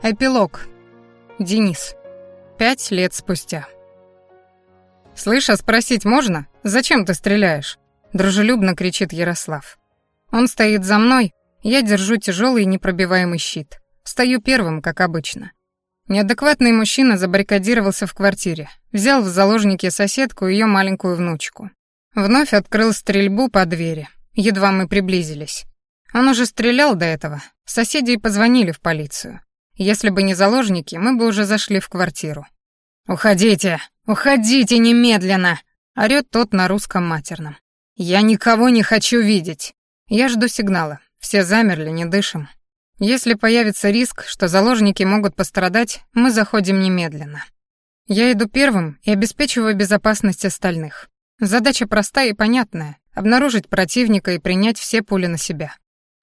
Эпилог. Денис. Пять лет спустя. «Слышь, а спросить можно? Зачем ты стреляешь?» Дружелюбно кричит Ярослав. Он стоит за мной, я держу тяжелый непробиваемый щит. Стою первым, как обычно. Неадекватный мужчина забаррикадировался в квартире, взял в заложники соседку и ее маленькую внучку. Вновь открыл стрельбу по двери. Едва мы приблизились. Он уже стрелял до этого. Соседи позвонили в полицию. Если бы не заложники, мы бы уже зашли в квартиру. «Уходите! Уходите немедленно!» — орёт тот на русском матерном. «Я никого не хочу видеть!» Я жду сигнала. Все замерли, не дышим. Если появится риск, что заложники могут пострадать, мы заходим немедленно. Я иду первым и обеспечиваю безопасность остальных. Задача простая и понятная — обнаружить противника и принять все пули на себя.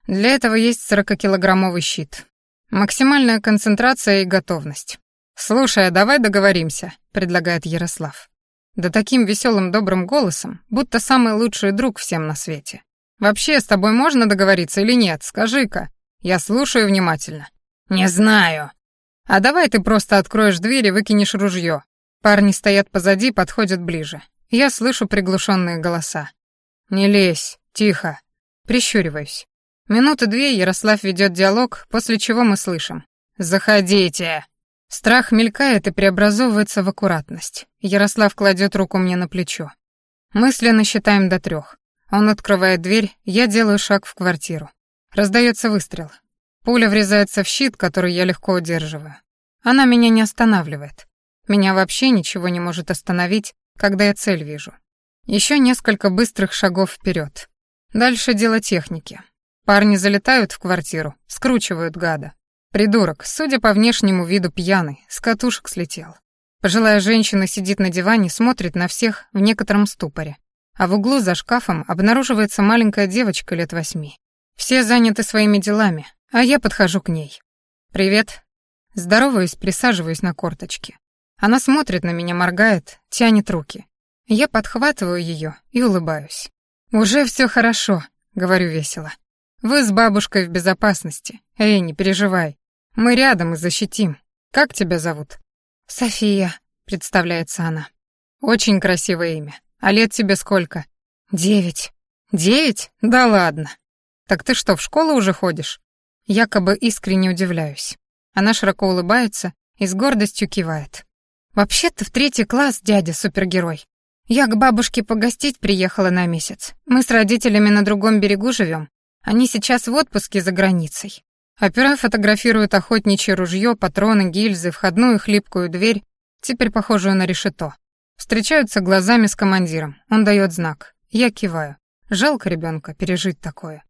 Для этого есть 40-килограммовый щит. Максимальная концентрация и готовность. «Слушай, а давай договоримся», — предлагает Ярослав. Да таким веселым добрым голосом, будто самый лучший друг всем на свете. «Вообще, с тобой можно договориться или нет? Скажи-ка. Я слушаю внимательно». «Не знаю». «А давай ты просто откроешь дверь и выкинешь ружье. Парни стоят позади, подходят ближе. Я слышу приглушенные голоса. «Не лезь, тихо». Прищуриваюсь. Минуты две Ярослав ведет диалог, после чего мы слышим. «Заходите!» Страх мелькает и преобразовывается в аккуратность. Ярослав кладет руку мне на плечо. Мысленно считаем до трех. Он открывает дверь, я делаю шаг в квартиру. Раздается выстрел. Пуля врезается в щит, который я легко удерживаю. Она меня не останавливает. Меня вообще ничего не может остановить, когда я цель вижу. Еще несколько быстрых шагов вперед. Дальше дело техники. Парни залетают в квартиру, скручивают гада. Придурок, судя по внешнему виду пьяный, с катушек слетел. Пожилая женщина сидит на диване, смотрит на всех в некотором ступоре. А в углу за шкафом обнаруживается маленькая девочка лет восьми. Все заняты своими делами, а я подхожу к ней. «Привет». Здороваюсь, присаживаюсь на корточки. Она смотрит на меня, моргает, тянет руки. Я подхватываю ее и улыбаюсь. «Уже все хорошо», — говорю весело. «Вы с бабушкой в безопасности. Эй, не переживай. Мы рядом и защитим. Как тебя зовут?» «София», — представляется она. «Очень красивое имя. А лет тебе сколько?» «Девять». «Девять? Да ладно. Так ты что, в школу уже ходишь?» Якобы искренне удивляюсь. Она широко улыбается и с гордостью кивает. «Вообще-то в третий класс, дядя супергерой. Я к бабушке погостить приехала на месяц. Мы с родителями на другом берегу живем. Они сейчас в отпуске за границей». Опера фотографирует охотничье ружье, патроны, гильзы, входную хлипкую дверь, теперь похожую на решето. Встречаются глазами с командиром. Он дает знак. Я киваю. Жалко ребенка пережить такое.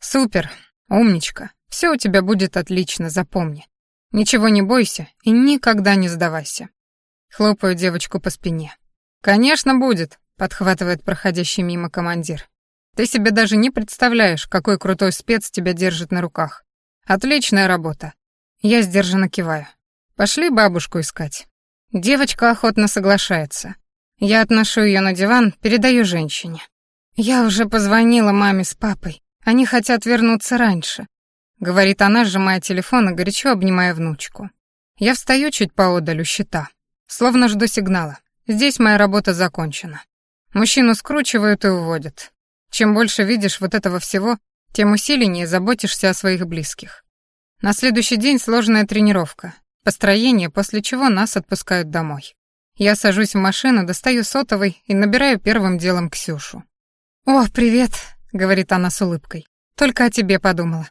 Супер, умничка. Все у тебя будет отлично, запомни. Ничего не бойся и никогда не сдавайся. Хлопаю девочку по спине. «Конечно будет», — подхватывает проходящий мимо командир. «Ты себе даже не представляешь, какой крутой спец тебя держит на руках. Отличная работа». Я сдержанно киваю. «Пошли бабушку искать». Девочка охотно соглашается. Я отношу ее на диван, передаю женщине. «Я уже позвонила маме с папой. Они хотят вернуться раньше», — говорит она, сжимая телефон и горячо обнимая внучку. Я встаю чуть поодаль у щита. Словно жду сигнала. Здесь моя работа закончена. Мужчину скручивают и уводят. Чем больше видишь вот этого всего, тем усиленнее заботишься о своих близких. На следующий день сложная тренировка, построение, после чего нас отпускают домой. Я сажусь в машину, достаю сотовый и набираю первым делом Ксюшу. «О, привет», — говорит она с улыбкой. «Только о тебе подумала».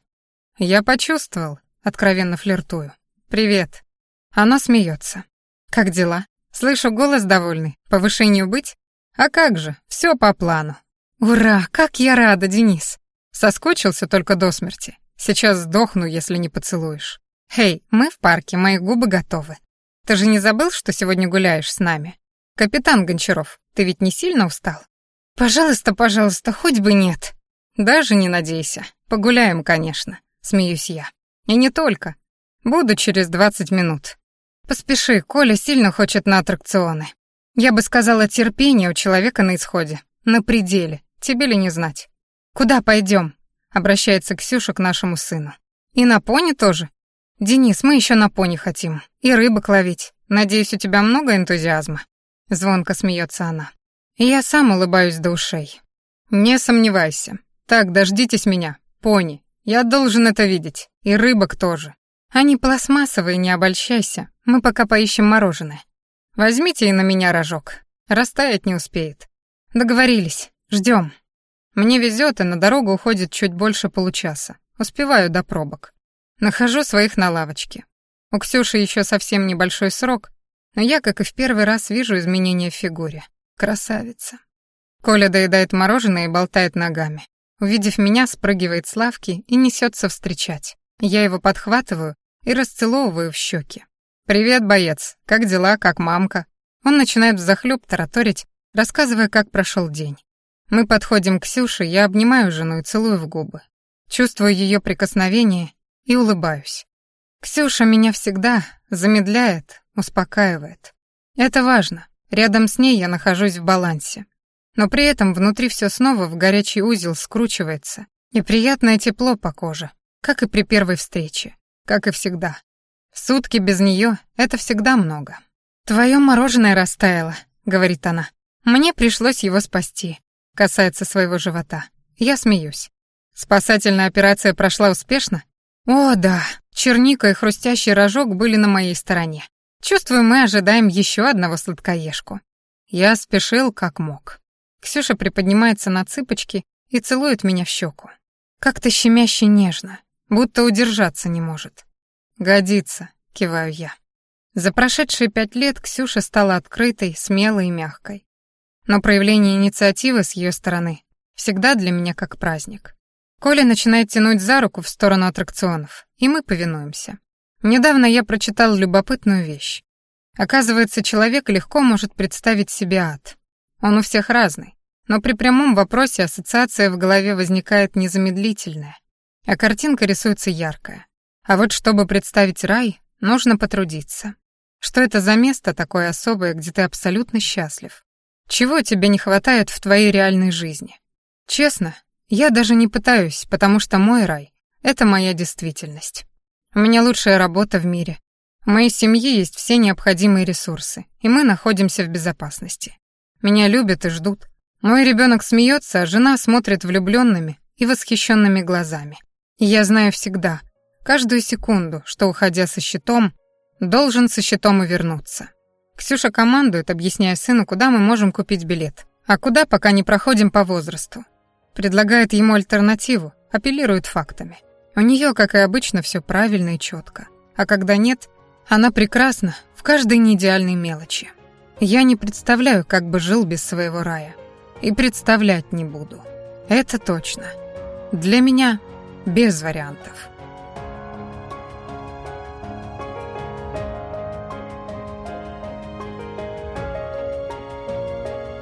«Я почувствовал», — откровенно флиртую. «Привет». Она смеется. «Как дела? Слышу голос довольный. Повышению быть? А как же, все по плану». «Ура, как я рада, Денис!» Соскучился только до смерти. Сейчас сдохну, если не поцелуешь. «Хей, мы в парке, мои губы готовы. Ты же не забыл, что сегодня гуляешь с нами? Капитан Гончаров, ты ведь не сильно устал?» «Пожалуйста, пожалуйста, хоть бы нет». «Даже не надейся. Погуляем, конечно», — смеюсь я. «И не только. Буду через двадцать минут. Поспеши, Коля сильно хочет на аттракционы. Я бы сказала, терпение у человека на исходе, на пределе. Тебе ли не знать? Куда пойдем? Обращается Ксюша к нашему сыну. И на пони тоже? «Денис, мы еще на пони хотим. И рыбок ловить. Надеюсь, у тебя много энтузиазма?» Звонко смеется она. И я сам улыбаюсь до ушей. «Не сомневайся. Так, дождитесь меня. Пони. Я должен это видеть. И рыбок тоже. Они пластмассовые, не обольщайся. Мы пока поищем мороженое. Возьмите и на меня рожок. Растаять не успеет. Договорились. Ждем. Мне везет, и на дорогу уходит чуть больше получаса. Успеваю до пробок. Нахожу своих на лавочке. У Ксюши еще совсем небольшой срок, но я, как и в первый раз, вижу изменения в фигуре. Красавица. Коля доедает мороженое и болтает ногами. Увидев меня, спрыгивает с лавки и несется встречать. Я его подхватываю и расцеловываю в щеки. «Привет, боец. Как дела, как мамка?» Он начинает взахлёб тараторить, рассказывая, как прошел день. Мы подходим к Ксюше, я обнимаю жену и целую в губы. Чувствую ее прикосновение и улыбаюсь. Ксюша меня всегда замедляет, успокаивает. Это важно. Рядом с ней я нахожусь в балансе. Но при этом внутри все снова в горячий узел скручивается, и приятное тепло по коже, как и при первой встрече, как и всегда. Сутки без нее — это всегда много. «Твое мороженое растаяло», — говорит она. «Мне пришлось его спасти», — касается своего живота. Я смеюсь. Спасательная операция прошла успешно? О, да, черника и хрустящий рожок были на моей стороне. Чувствую, мы ожидаем еще одного сладкоежку. Я спешил как мог. Ксюша приподнимается на цыпочки и целует меня в щеку. Как-то щемяще нежно, будто удержаться не может. «Годится», — киваю я. За прошедшие пять лет Ксюша стала открытой, смелой и мягкой. Но проявление инициативы с ее стороны всегда для меня как праздник. Коля начинает тянуть за руку в сторону аттракционов, и мы повинуемся. Недавно я прочитал любопытную вещь. Оказывается, человек легко может представить себе ад. Он у всех разный, но при прямом вопросе ассоциация в голове возникает незамедлительная, а картинка рисуется яркая. А вот чтобы представить рай, нужно потрудиться. Что это за место такое особое, где ты абсолютно счастлив? Чего тебе не хватает в твоей реальной жизни? Честно, я даже не пытаюсь, потому что мой рай — это моя действительность. У меня лучшая работа в мире. У моей семьи есть все необходимые ресурсы, и мы находимся в безопасности. Меня любят и ждут. Мой ребенок смеется, а жена смотрит влюбленными и восхищенными глазами. И я знаю всегда, каждую секунду, что, уходя со щитом, должен со щитом и вернуться. Ксюша командует, объясняя сыну, куда мы можем купить билет, а куда пока не проходим по возрасту предлагает ему альтернативу, апеллирует фактами. У нее, как и обычно, все правильно и четко. А когда нет, она прекрасна в каждой неидеальной мелочи. Я не представляю, как бы жил без своего рая. И представлять не буду. Это точно. Для меня без вариантов.